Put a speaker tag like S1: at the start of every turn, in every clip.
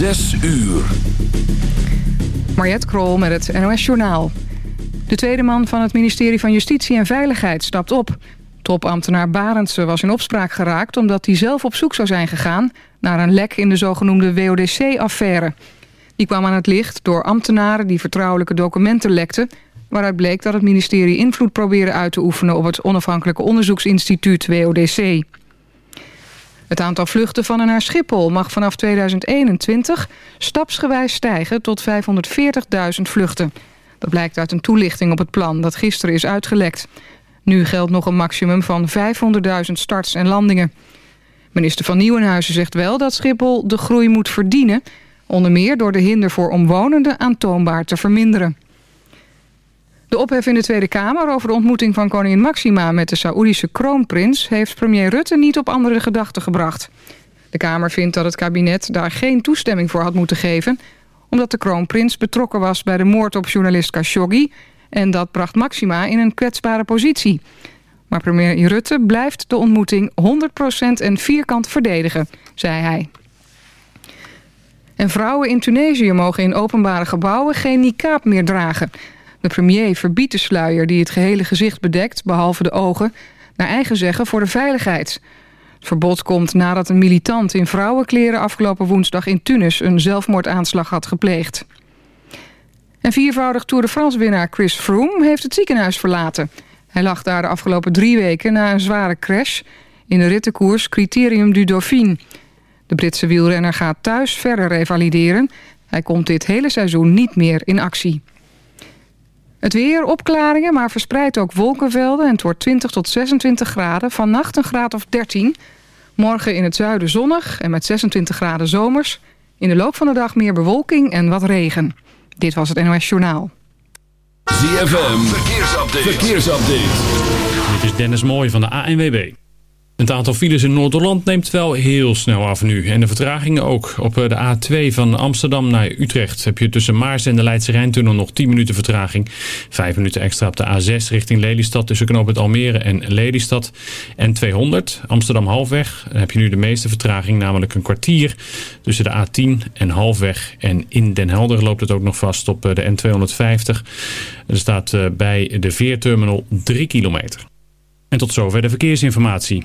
S1: Zes uur.
S2: Mariette Krol met het NOS Journaal. De tweede man van het ministerie van Justitie en Veiligheid stapt op. Topambtenaar Barendse was in opspraak geraakt... omdat hij zelf op zoek zou zijn gegaan... naar een lek in de zogenoemde WODC-affaire. Die kwam aan het licht door ambtenaren die vertrouwelijke documenten lekten... waaruit bleek dat het ministerie invloed probeerde uit te oefenen... op het onafhankelijke onderzoeksinstituut WODC. Het aantal vluchten van en naar Schiphol mag vanaf 2021 stapsgewijs stijgen tot 540.000 vluchten. Dat blijkt uit een toelichting op het plan dat gisteren is uitgelekt. Nu geldt nog een maximum van 500.000 starts en landingen. Minister van Nieuwenhuizen zegt wel dat Schiphol de groei moet verdienen... onder meer door de hinder voor omwonenden aantoonbaar te verminderen. De ophef in de Tweede Kamer over de ontmoeting van koningin Maxima... met de Saoedische kroonprins heeft premier Rutte niet op andere gedachten gebracht. De Kamer vindt dat het kabinet daar geen toestemming voor had moeten geven... omdat de kroonprins betrokken was bij de moord op journalist Khashoggi... en dat bracht Maxima in een kwetsbare positie. Maar premier Rutte blijft de ontmoeting 100% en vierkant verdedigen, zei hij. En vrouwen in Tunesië mogen in openbare gebouwen geen niqab meer dragen... De premier verbiedt de sluier die het gehele gezicht bedekt, behalve de ogen, naar eigen zeggen voor de veiligheid. Het verbod komt nadat een militant in vrouwenkleren afgelopen woensdag in Tunis een zelfmoordaanslag had gepleegd. En viervoudig Tour de France winnaar Chris Froome heeft het ziekenhuis verlaten. Hij lag daar de afgelopen drie weken na een zware crash in de rittenkoers Criterium du Dauphine. De Britse wielrenner gaat thuis verder revalideren. Hij komt dit hele seizoen niet meer in actie. Het weer, opklaringen, maar verspreid ook wolkenvelden... en het wordt 20 tot 26 graden. Vannacht een graad of 13. Morgen in het zuiden zonnig en met 26 graden zomers. In de loop van de dag meer bewolking en wat regen. Dit was het NOS Journaal.
S1: ZFM, verkeersupdate. verkeersupdate.
S3: Dit is Dennis Mooij van de ANWB. Het aantal files in Noord-Holland neemt wel heel snel af nu. En de vertragingen ook. Op eh, de A2 van Amsterdam naar Utrecht heb je tussen Maars en de Leidse Rijntunnel nog 10 minuten vertraging. 5 minuten extra op de A6 richting Lelystad tussen knooppunt Almere en Lelystad. En 200 Amsterdam Halfweg heb je nu de meeste vertraging, namelijk een kwartier tussen de A10 en Halfweg. En in Den Helder loopt het ook nog vast op eh, de N250. Er staat eh, bij de Veerterminal 3 kilometer. En tot zover de verkeersinformatie.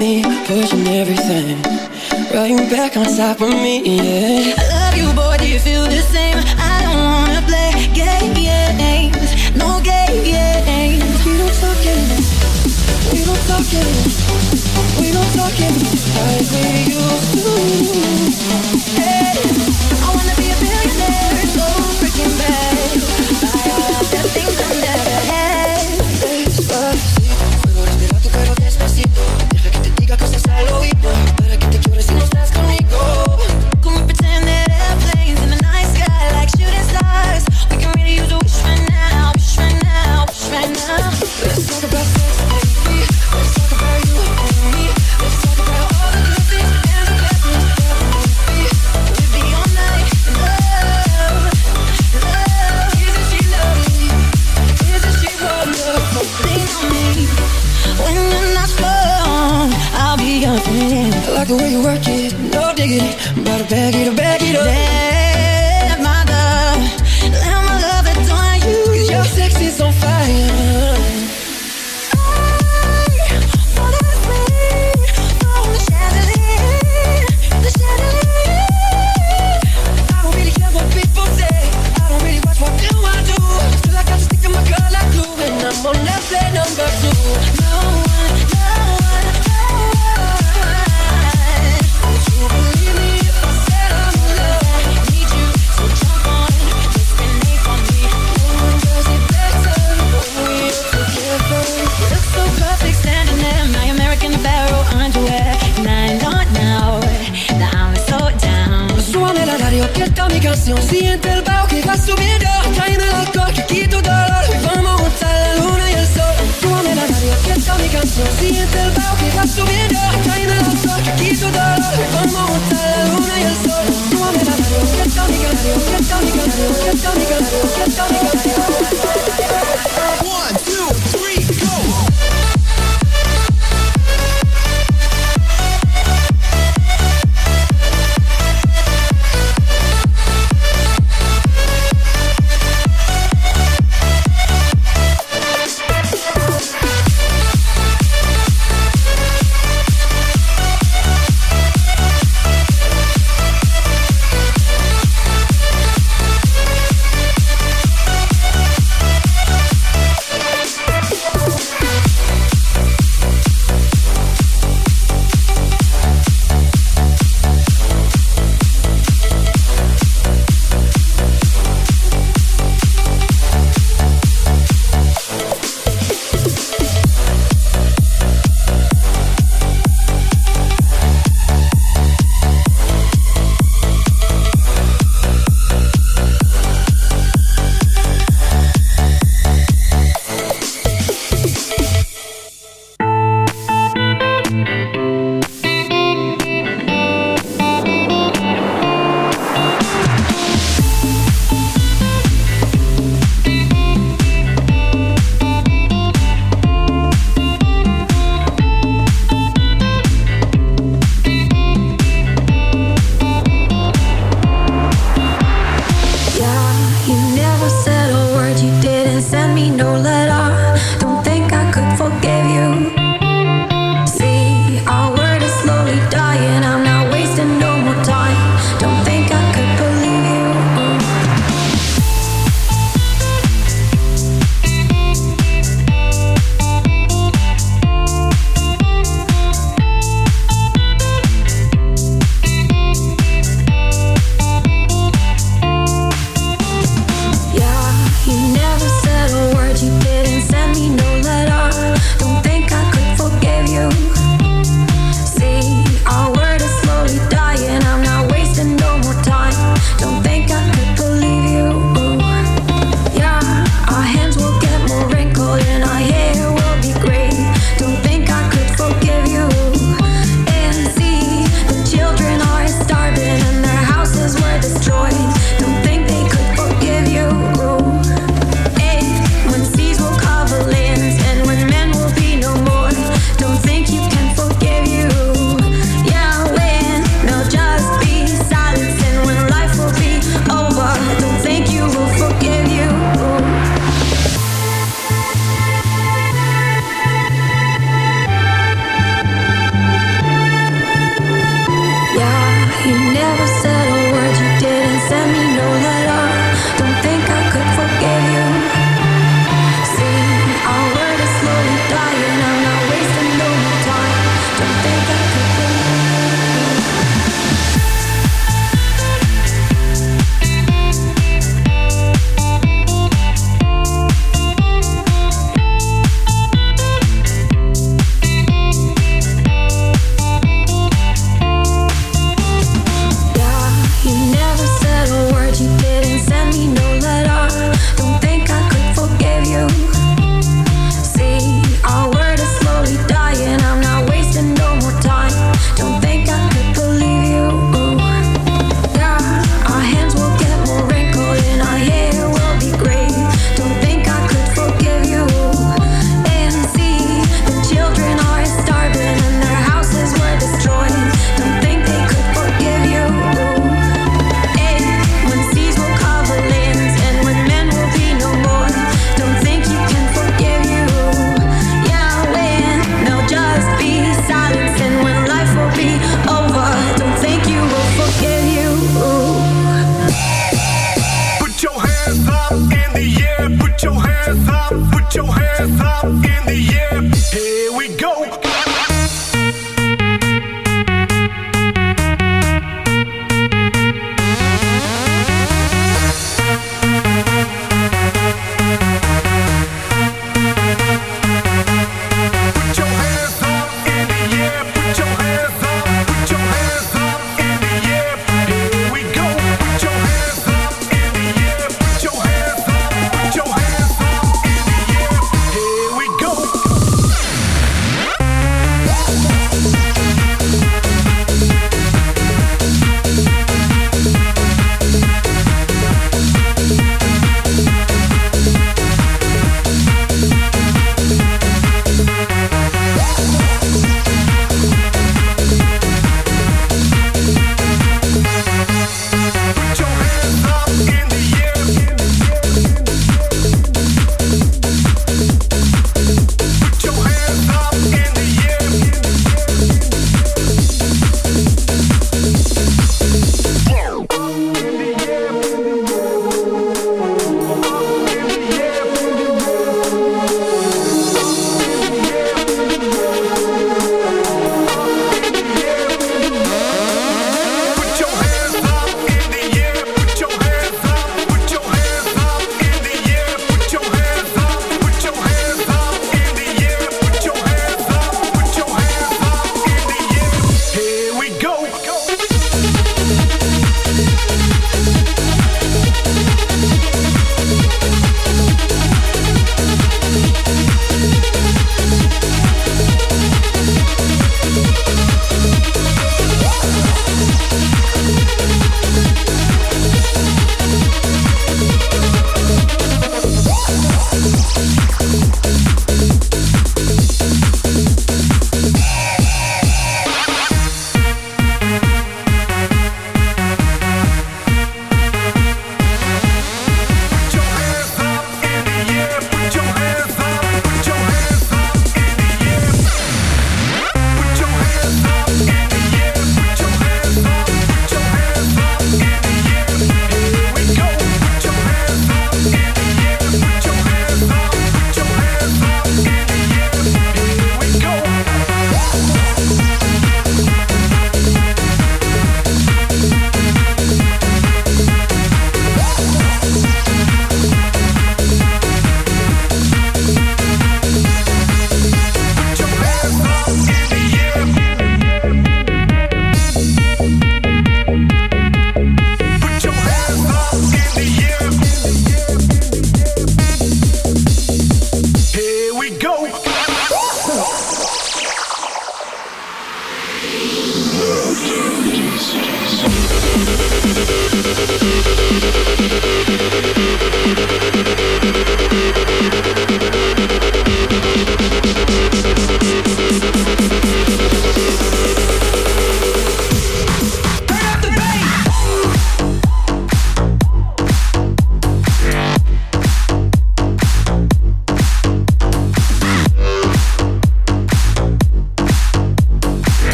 S4: me, pushing everything right back on top of me. Yeah.
S5: I love you, boy. Do you feel the same? I don't wanna play games, no games.
S4: We don't talk it, we don't talk it, we don't talk it like we used to.
S5: Hey, I wanna be a billionaire, so freaking bad.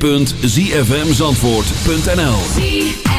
S6: www.zfmzandvoort.nl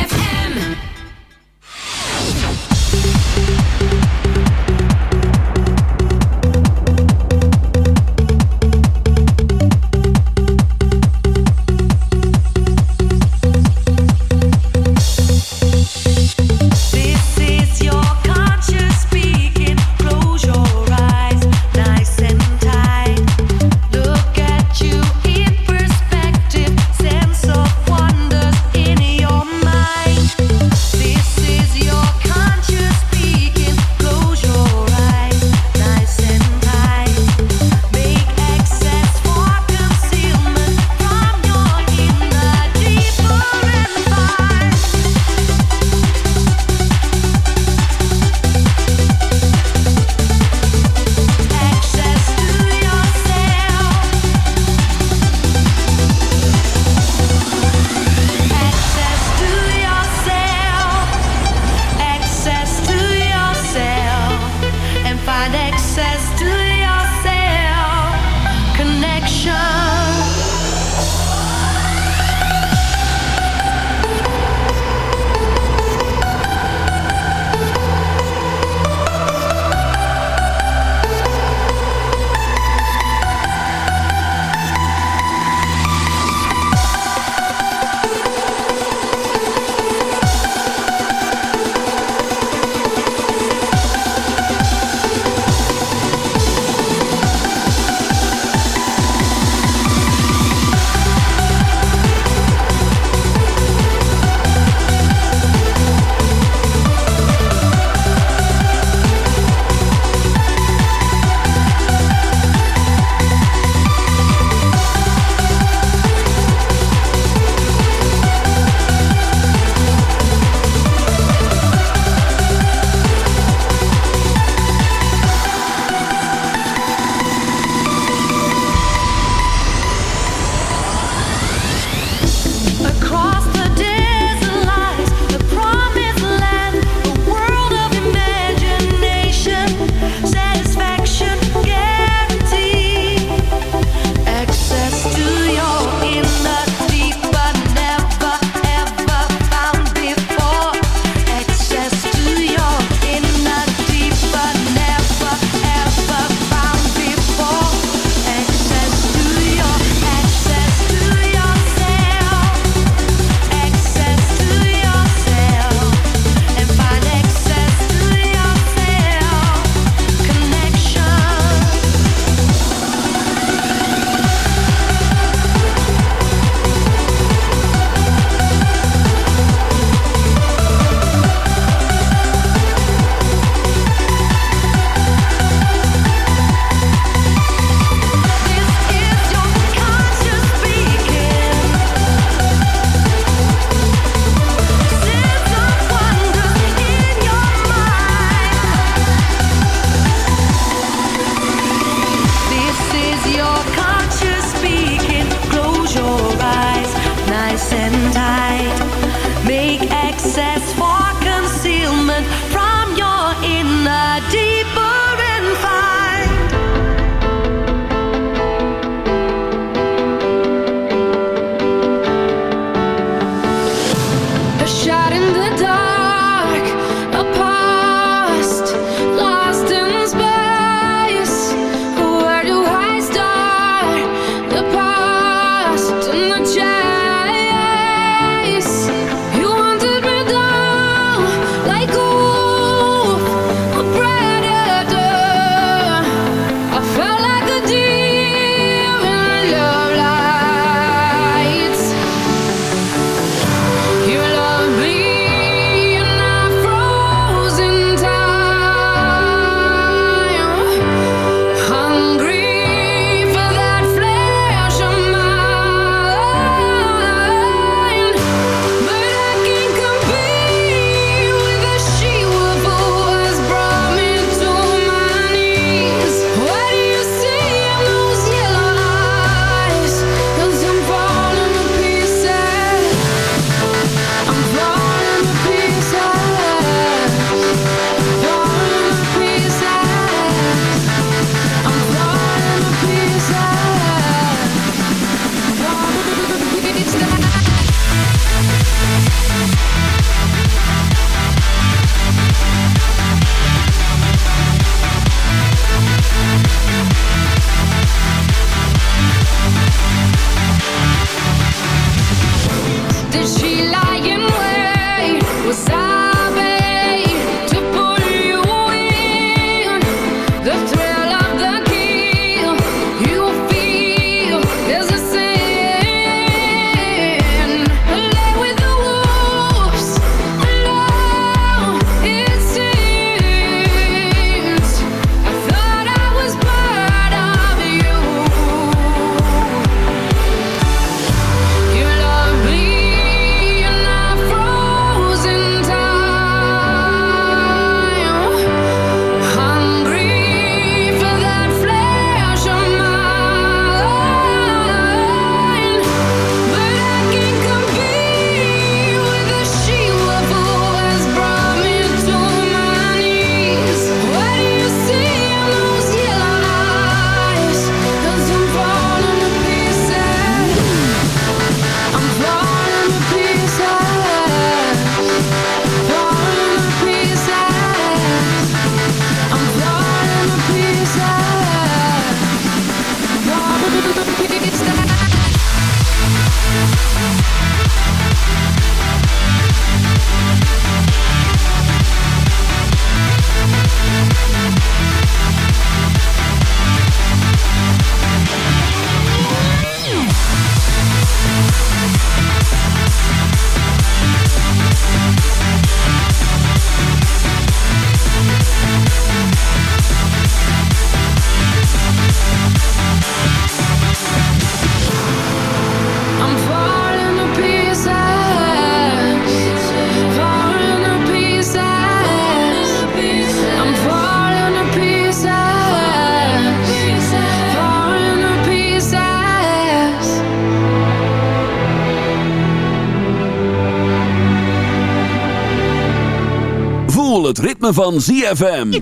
S7: ritme van ZFM.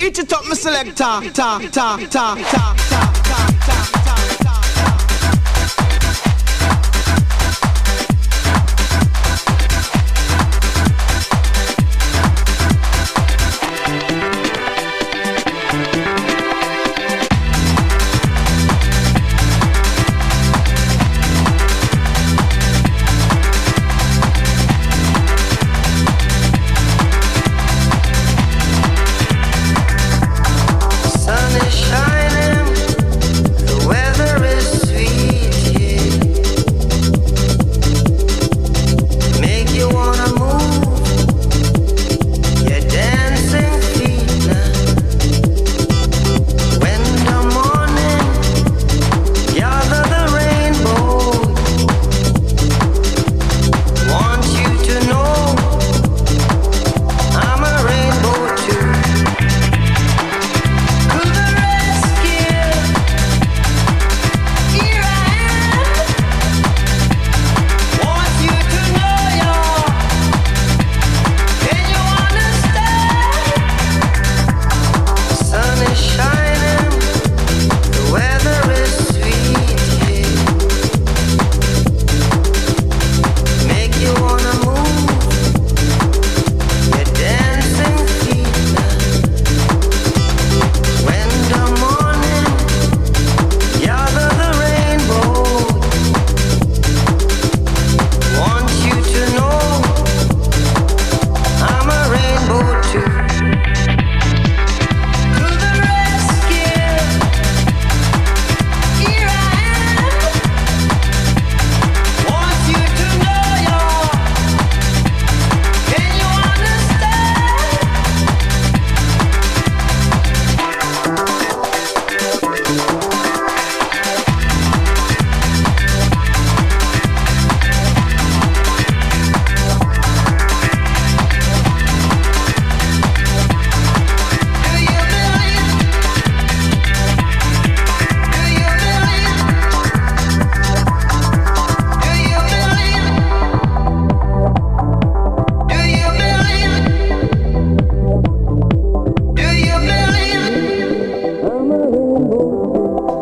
S8: Eat it up, my selector. Ta, ta, ta, ta, ta, ta, ta,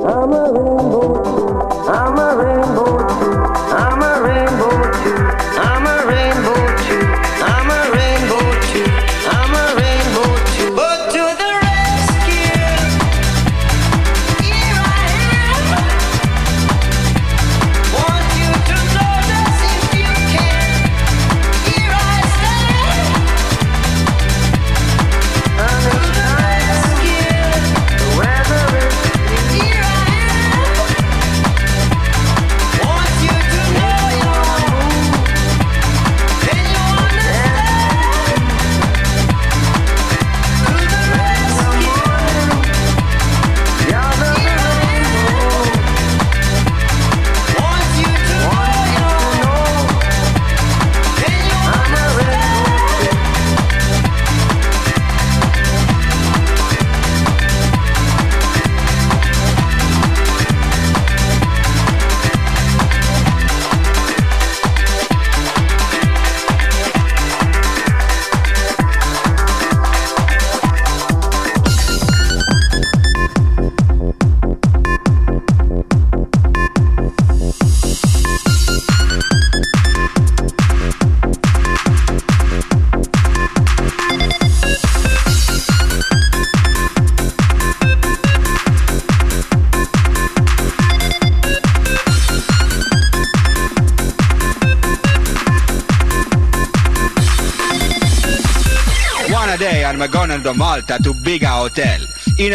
S4: I'm a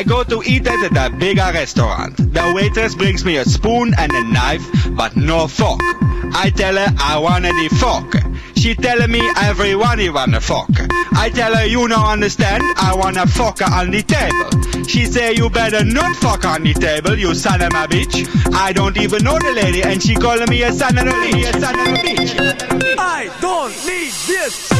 S9: I go to eat at a bigger restaurant. The waitress brings me a spoon and a knife, but no fork. I tell her I wanna the fork. She tell me everyone you wanna fuck. I tell her you no understand, I wanna fuck on the table. She say you better not fuck on the table, you son of a bitch. I don't even know the lady and she calling me a son of a bitch. A son of a bitch.
S4: I don't need this.